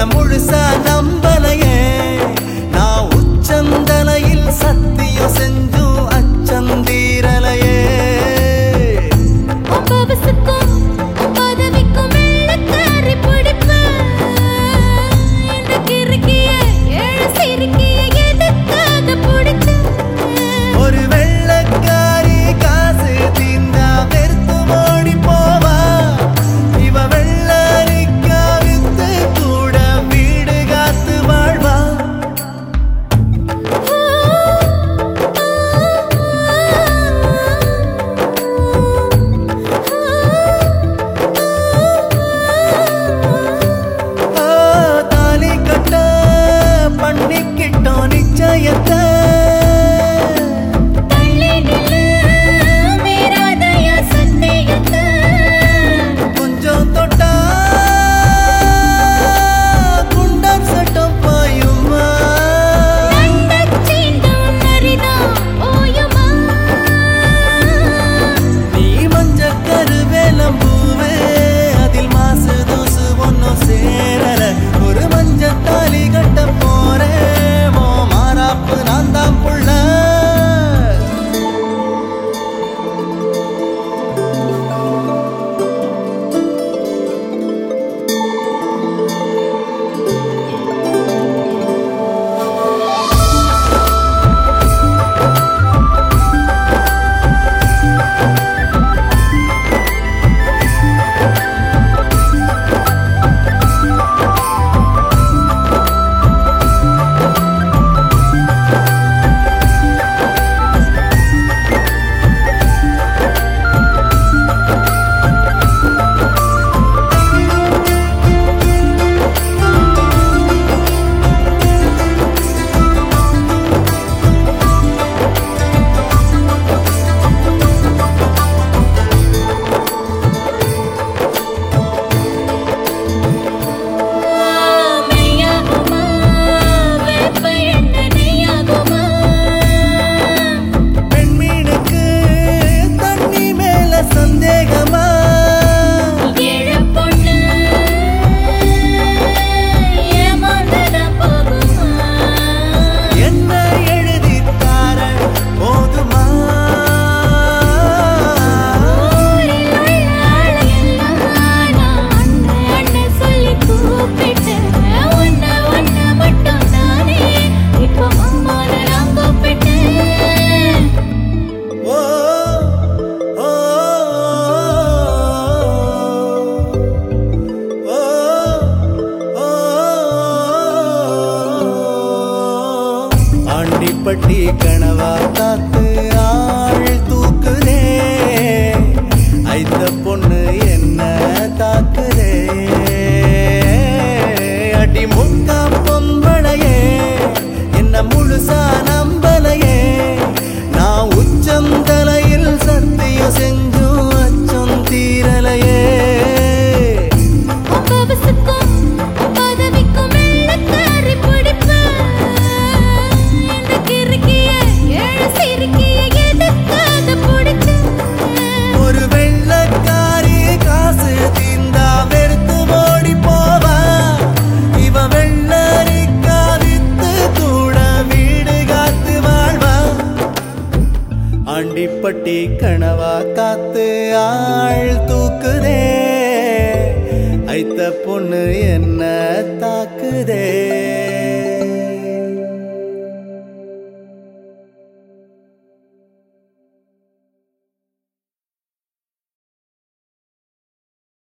I'm all the murisa now. பட்டி கனவா காத்து ஆள் தூக்குதே. ஐத்த பொண்ணு என்ன தாக்குதே. அடி முக்கா பொம்பளையே என்ன முழுசா நம்பலையே. நான் உச்சம் தலையில் சத்தியம் செஞ்சும் அச்சம் தீரலையே. வட்டி கனவா காத்து ஆள் தூக்குதே. ஐத்த பொண்ணு என்ன தாக்குதே.